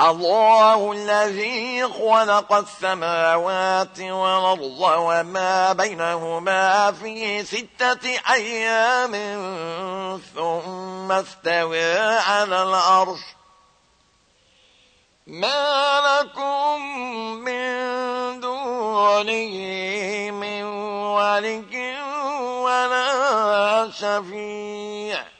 الله الذي خلق السماوات والأرض وما بينهما في ستة أيام ثم استوى على الأرش ما لكم من دونه من ولي ولا شفيع.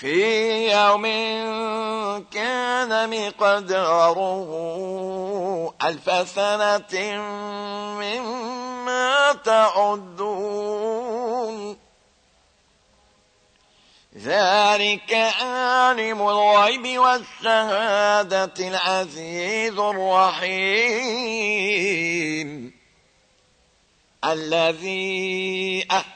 في يوم كان مقداره ألف سنة مما تعدون. ذلك عالم الغيب والشهادة العزيز الرحيم. الذي أحسن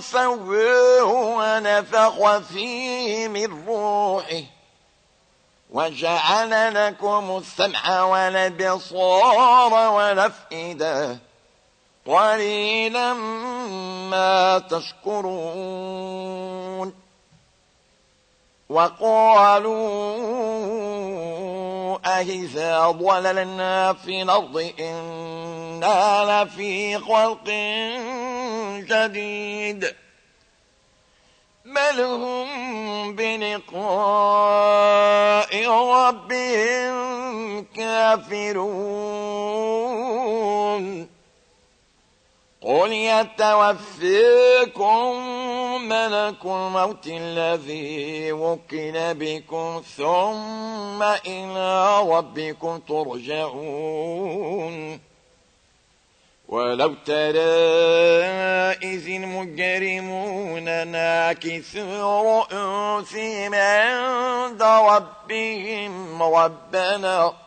سويه ونفخ فيه من روحه. وجعل لكم السمع والبصار والأفئدة. قليلا ما تشكرون. وقالوا أهذا ضللنا في الأرض إنا لفي خلق جديد بل هم بلقاء ربهم كافرون. قل يتوفيكم ملك الموت الذي وكل بكم ثم إلى ربكم ترجعون ولو ترى إذ المجرمون ناكثوا رؤوسهم عند ربهم ربنا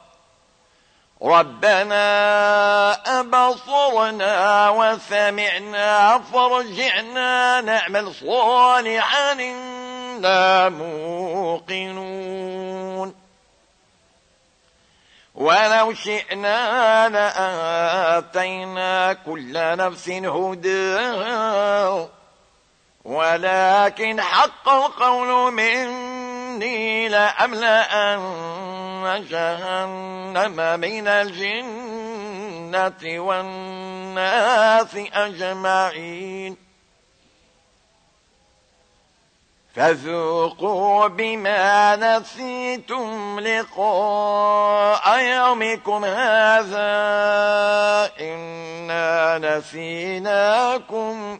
ربنا أبصرنا وسمعنا فرجعنا نعمل صالحا إنا موقنون. ولو شئنا لآتينا كل نفس هدى. ولكن حق القول مني لأملأن جهنم من الجنة والناس أجمعين. فذوقوا بما نسيتم لقاء يومكم هذا إنا نسيناكم.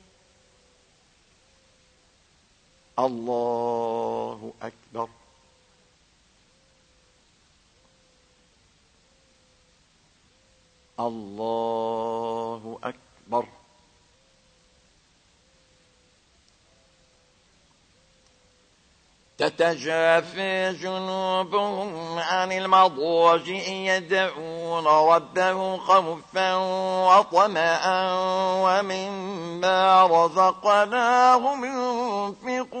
الله أكبر. الله أكبر. تتجافى جنوبهم عن المضاجع يدعون ربهم خوفا وطمعا ومما رزقناهم ينفقون.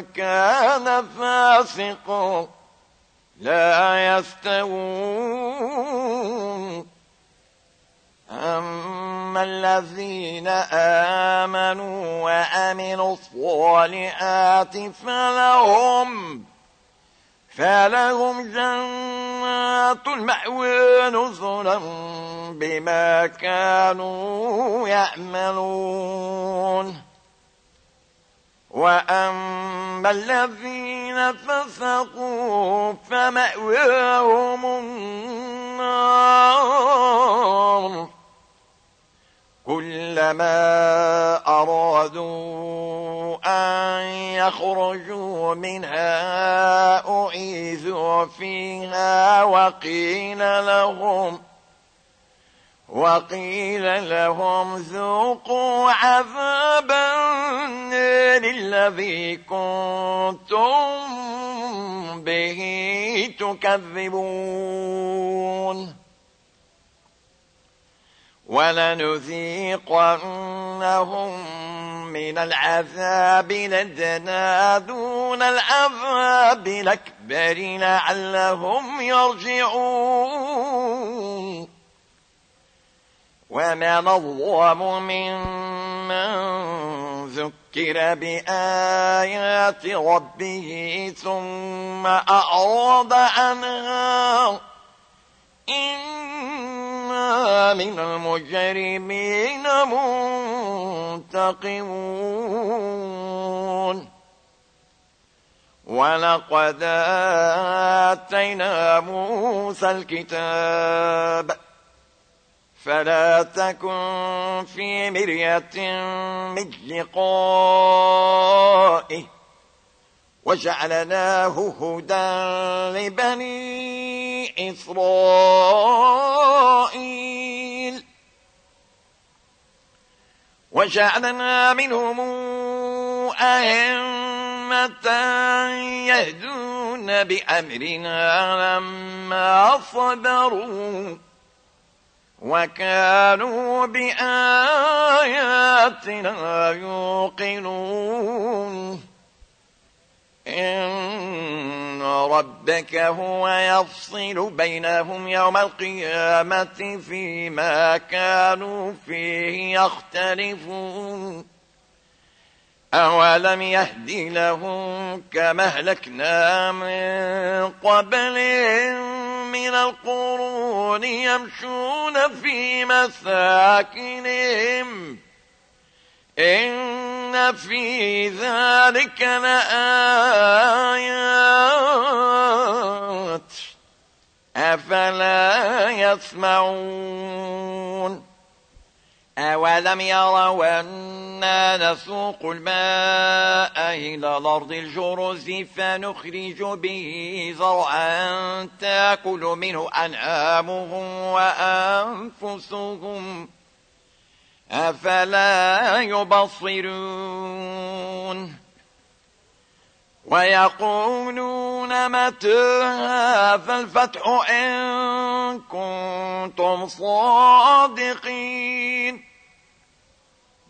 كان فاسقا لا يستوون. أما الذين آمنوا وأمنوا الصالحات فلهم فلهم جنات المأوى نزلا بما كانوا يعملون. وأما الذين فسقوا فمأواهم النار كلما أرادوا أن يخرجوا منها أعيذوا فيها وقيل لهم وقيل لهم ذوقوا عذاب النار الذي كنتم به تكذبون. ولنذيقنهم من العذاب لدنا دون العذاب الأكبر لعلهم يرجعون. ومن الظلم ممن ذكر بآيات ربه ثم أعرض عنها إنا من المجرمين منتقمون ولقد آتينا موسى الكتاب فلا تكن في مرية من لقائه. وجعلناه هدى لبني إسرائيل. وجعلنا منهم أئمة يهدون بأمرنا لما صبروا. وكانوا بآياتنا يوقنون. إن ربك هو يفصل بينهم يوم القيامة فيما كانوا فيه يختلفون. أولم يهد لهم كما أهلكنا من قبلهم؟ من القرون يمشون في مساكنهم. إن في ذلك لآيات. أفلا يسمعون. أولم يروا أنا نسوق الماء إلى الأرض الجرز فنخرج به زرعا تاكل منه أنعامهم وأنفسهم أفلا يبصرون ويقولون متى هذا الفتح إن كنتم صادقين